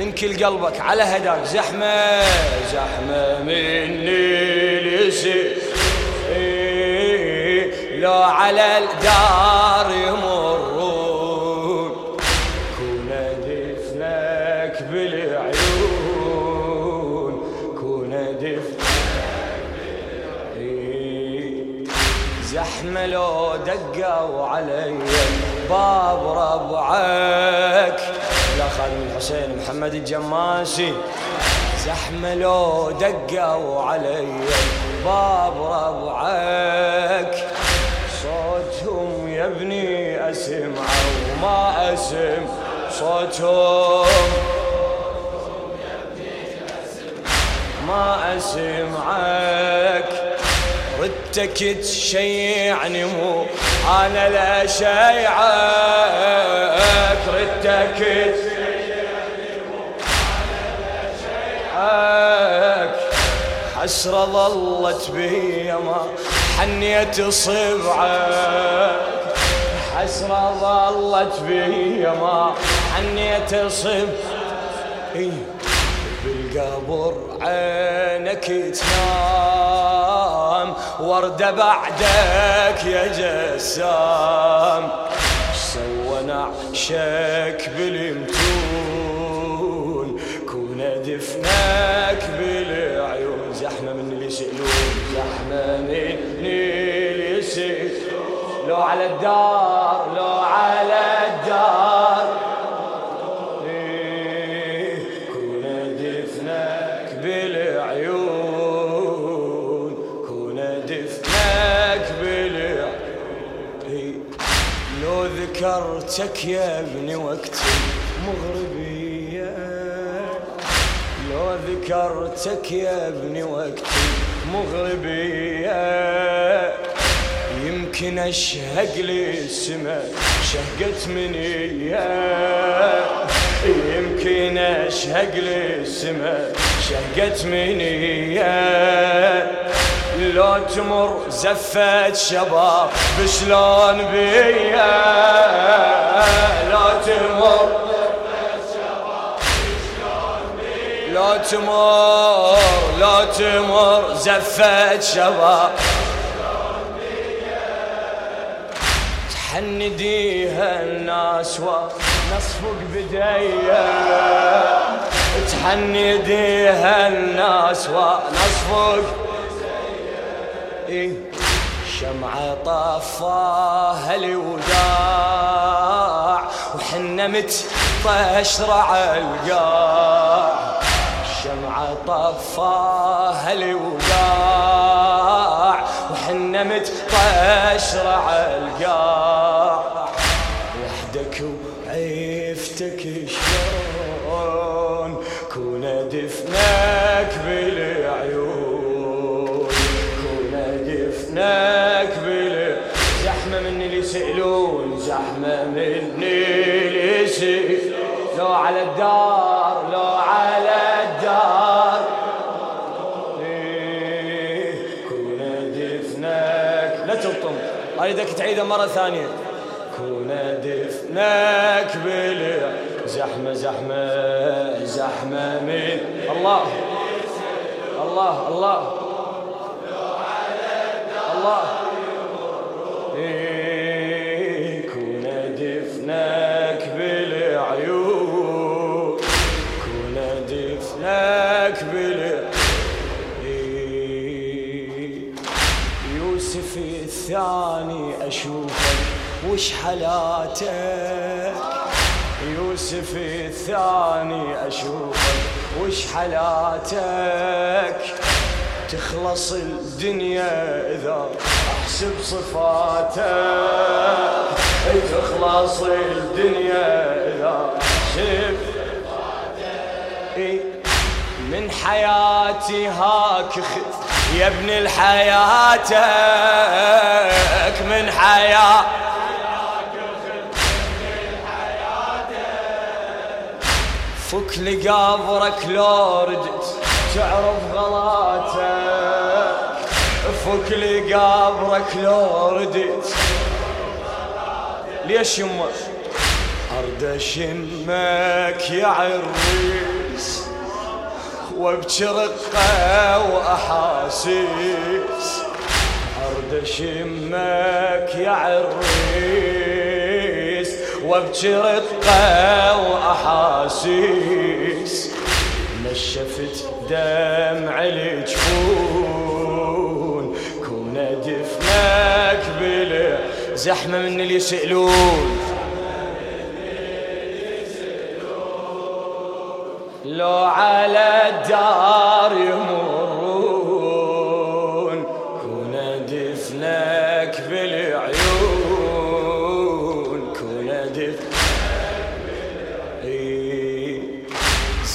من كل قلبك على هداك. زحمة زحمة مني لسي لو على الدار يمرون. كون دفنك بالعيون. كون دفنك. بالعيون زحمة لو دقوا علي. باب ربعك. خادم الحسين محمد الجماسي زحمة لو دقوا علي باب ربعك صوتهم يا ابني اسمع وما اسم، صوتهم ما اسمعك ردتك تشيعني مو انا لا شيعك ردتك تشيعني تشيعك حسرة ظلت بي ما حنيت صبعك حسرة ظلت بي ما حنيت صبعك بالقبر عينك تنام وردة بعدك يا جسام. سوى نعشك بالمتون كون دفنك بالعيون زحمة من اللي يسألون زحمة من اللي يسألون لو على الدار، لو على الدار. كون دفنك بالعيون. كون دفنك بالعيون. لو ذكرتك يا ابني وقت لو ذكرتك يا ابني وقت مغربية. يمكن اشهق لي شهقت مني يمكن اشهق لي شهقت مني لو تمر زفت شباب بشلون بيا. لو تمر لو تمر لو تمر زفت شباب تحنديها الناس ونصفق بديا تحنديها الناس ونصفق إيه شمعة طفاها الوداع وحنا متطشرع القاع طفاها الوداع وحنا متطشرع القاع. وحدك وعيفتك شلون؟ كون دفنك بالعيون. كون دفنك بالعيون. زحمة مني اللي يسألون، زحمة مني اللي يسألون. لو على الدار اريدك تعيدها مرة ثانية. كون دفنك بال زحمة زحمة زحمة من الله. الله الله. الله. إيه، كون دفنك بالعيون كون دفنك بالعيون الثاني أشوفك وش حالاتك يوسف الثاني أشوفك وش حالاتك تخلص الدنيا إذا أحسب صفاتك تخلص الدنيا إذا أحسب إيه، من حياتي هاك خذ يا ابن الحياتك من حياة. فك لقبرك لو ردت تعرف غلاتك فك لقبرك لو ردت ليش يمه؟ أرد أشمك يا عريس. وابكي رقة وأحاسيس. أرد أشمك يا عريس. وابكي رقة وأحاسيس. نشفت دمع الجفون. كون دفنك بلا زحمة من اللي يسألون. لو على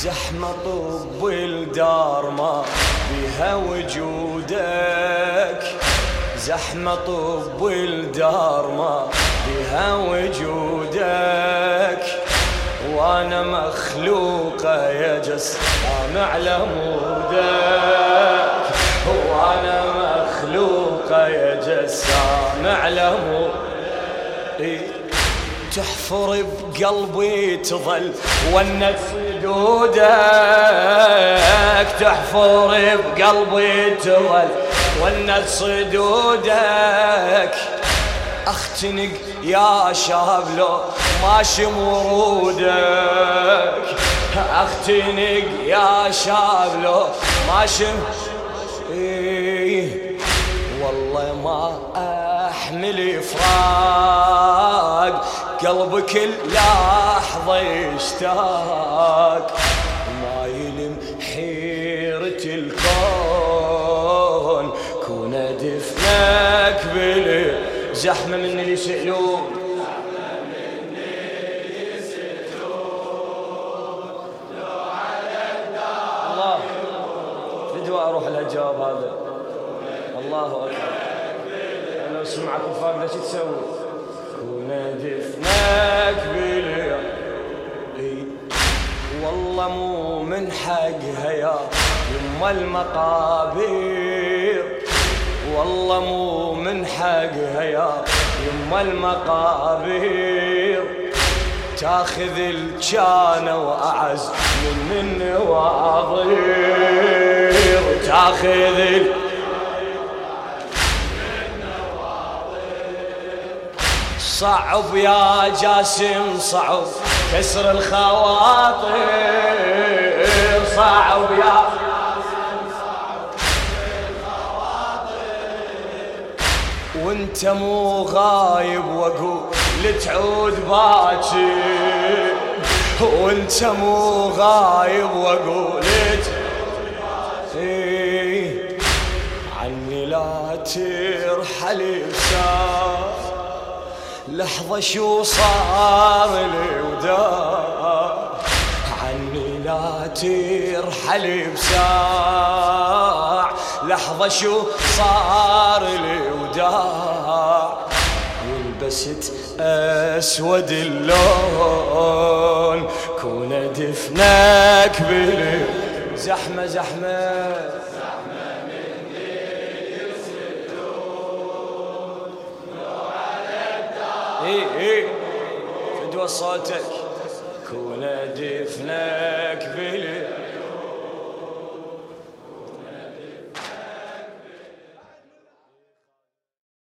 زحمة طب الدار ما بها وجودك زحمة طب الدار ما بها وجودك وانا مخلوقة يا جسام على مودك وانا مخلوقة يا جسام على مودك تحفر بقلبي تظل ونت صدودك تحفر بقلبي تظل ونت صدودك اختنق يا شاب لو ماشي مرودك اختنق يا شاب لو ماشي والله ما احمل فراق قلبي كل لحظة يشتاق ما يلم حيرة الكون كون دفنك بلي زحمة من اللي يسألون اروح الجواب هذا. الله اكبر لو سمعك الفاق ايش تسوي؟ كون دفنك بلي والله مو من حقها يا يما المقابر والله مو من حقها يا يما المقابر تاخذ الجانة وأعز من النواظر تاخذ ال... صعب يا جاسم، صعب. كسر الخواطر، صعب يا وانت مو غايب واقول لتعود باكي وانت مو غايب واقول عني لا ترحل بسار لحظة شو صار لي ودار عني لا ترحل بساع لحظة شو صار لي وداع ولبست أسود اللون. كون دفنك بلي زحمة زحمة. اي اي فدوى صوتك كون ادفنك بلي